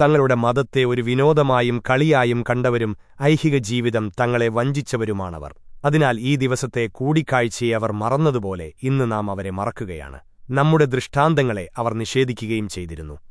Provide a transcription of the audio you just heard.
തങ്ങളുടെ മതത്തെ ഒരു വിനോദമായും കളിയായും കണ്ടവരും ഐഹിക ജീവിതം തങ്ങളെ വഞ്ചിച്ചവരുമാണവർ. അതിനാൽ ഈ ദിവസത്തെ കൂടിക്കാഴ്ചയെ അവർ മറന്നതുപോലെ ഇന്ന് നാം അവരെ മറക്കുകയാണ്. നമ്മുടെ ദൃഷ്ടാന്തങ്ങളെ അവർ നിഷേധിക്കുകയും ചെയ്തിരുന്നു.